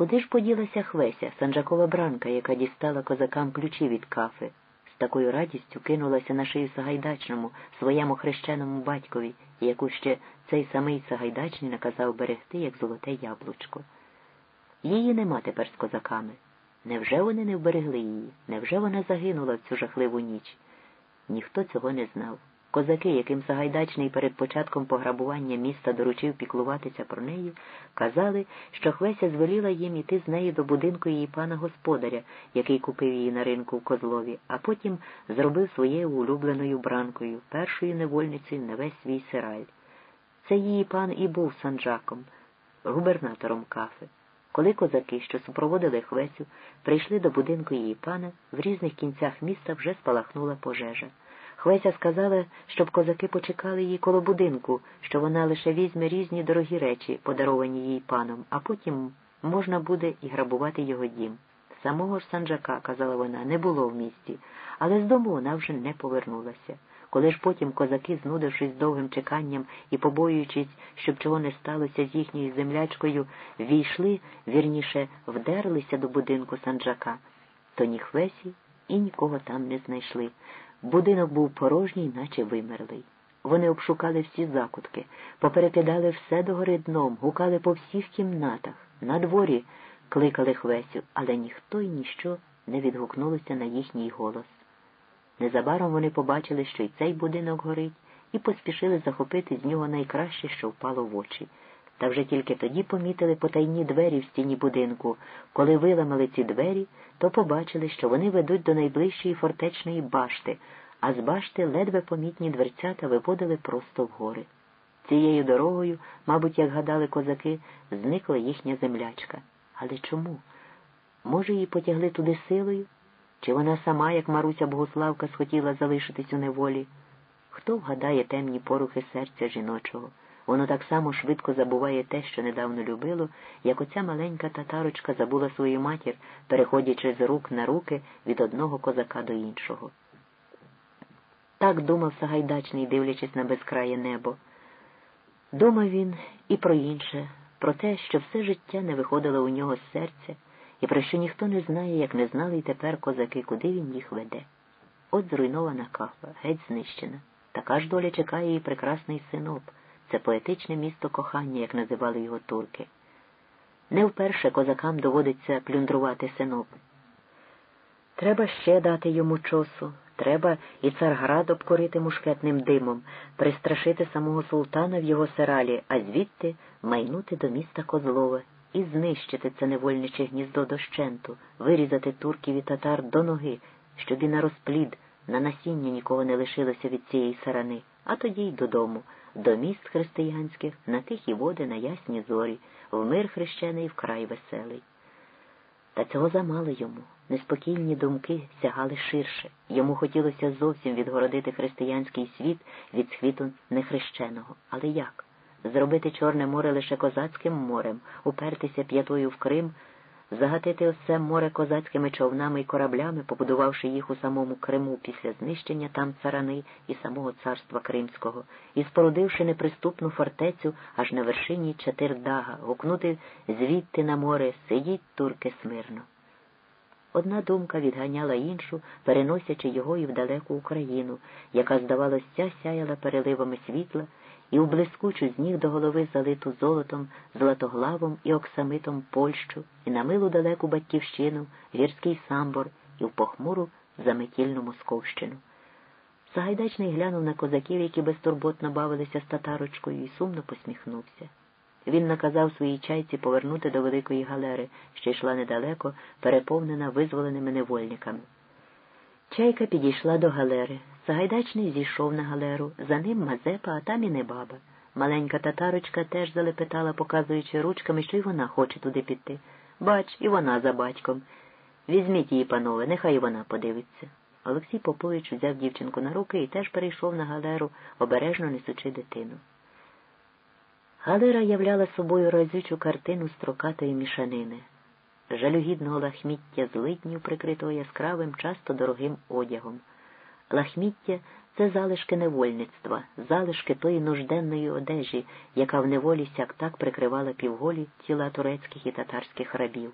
Куди ж поділася Хвеся, санджакова бранка, яка дістала козакам ключі від кафи? З такою радістю кинулася на шию Сагайдачному, своєму хрещеному батькові, яку ще цей самий Сагайдачний наказав берегти, як золоте яблучко. Її нема тепер з козаками. Невже вони не вберегли її? Невже вона загинула в цю жахливу ніч? Ніхто цього не знав. Козаки, яким Сагайдачний перед початком пограбування міста доручив піклуватися про неї, казали, що Хвеся звеліла їм іти з нею до будинку її пана господаря, який купив її на ринку в Козлові, а потім зробив своєю улюбленою бранкою, першою невольницею на весь свій сираль. Це її пан і був санджаком, губернатором кафи. Коли козаки, що супроводили Хвесю, прийшли до будинку її пана, в різних кінцях міста вже спалахнула пожежа. Хвеся сказала, щоб козаки почекали її коло будинку, що вона лише візьме різні дорогі речі, подаровані їй паном, а потім можна буде і грабувати його дім. Самого ж санджака, казала вона, не було в місті, але з дому вона вже не повернулася. Коли ж потім козаки, знудившись довгим чеканням і побоюючись, щоб чого не сталося з їхньою землячкою, війшли, вірніше, вдерлися до будинку санджака, то ні Хвесі і нікого там не знайшли. Будинок був порожній, наче вимерлий. Вони обшукали всі закутки, поперекидали все догори дном, гукали по всіх кімнатах, на дворі кликали Хвесю, але ніхто й ніщо не відгукнулося на їхній голос. Незабаром вони побачили, що й цей будинок горить, і поспішили захопити з нього найкраще, що впало в очі. Та вже тільки тоді помітили потайні двері в стіні будинку. Коли виламали ці двері, то побачили, що вони ведуть до найближчої фортечної башти, а з башти ледве помітні дверцята виводили просто в гори. Цією дорогою, мабуть, як гадали козаки, зникла їхня землячка. Але чому? Може, її потягли туди силою? Чи вона сама, як Маруся Богославка, схотіла залишитись у неволі? Хто вгадає темні порухи серця жіночого? Воно так само швидко забуває те, що недавно любило, як оця маленька татарочка забула свою матір, переходячи з рук на руки від одного козака до іншого. Так думав Сагайдачний, дивлячись на безкрає небо. Думав він і про інше, про те, що все життя не виходило у нього з серця, і про що ніхто не знає, як не знали й тепер козаки, куди він їх веде. От зруйнована кафа, геть знищена. Така ж доля чекає і прекрасний синоп. Це поетичне місто кохання, як називали його турки. Не вперше козакам доводиться плюндрувати синоп. Треба ще дати йому чосу, треба і царград обкорити мушкетним димом, пристрашити самого султана в його сиралі, а звідти майнути до міста Козлове і знищити це невольниче гніздо дощенту, вирізати турків і татар до ноги, щоб і на розплід, на насіння нікого не лишилося від цієї сарани, а тоді й додому до міст християнських, на тихі води, на ясні зорі, в мир хрещений вкрай веселий. Та цього замало йому. Неспокійні думки сягали ширше. Йому хотілося зовсім відгородити християнський світ від світу нехрещеного. Але як? Зробити Чорне море лише козацьким морем, упертися п'ятою в Крим загатити усе море козацькими човнами і кораблями, побудувавши їх у самому Криму після знищення там царани і самого царства Кримського, і спорудивши неприступну фортецю аж на вершині Чатирдага, гукнути звідти на море сидіть турки смирно. Одна думка відганяла іншу, переносячи його і в далеку Україну, яка, здавалося, сяяла переливами світла і у блискучу з ніг до голови залиту золотом, златоглавом і оксамитом Польщу, і на милу далеку батьківщину, гірський самбор, і в похмуру заметільну Московщину. Сагайдачний глянув на козаків, які безтурботно бавилися з татарочкою, і сумно посміхнувся. Він наказав своїй чайці повернути до великої галери, що йшла недалеко, переповнена визволеними невольниками. Чайка підійшла до галери. Сагайдачний зійшов на галеру, за ним Мазепа, а там і не баба. Маленька татарочка теж залепетала, показуючи ручками, що й вона хоче туди піти. Бач, і вона за батьком. Візьміть її, панове, нехай вона подивиться. Олексій Попович взяв дівчинку на руки і теж перейшов на галеру, обережно несучи дитину. Галера являла собою разючу картину строкатої мішанини жалюгідного лахміття злиднів, прикритого яскравим, часто дорогим одягом, Лахміття це залишки невольництва, залишки тої нужденної одежі, яка в неволі сяк так прикривала півголі тіла турецьких і татарських рабів.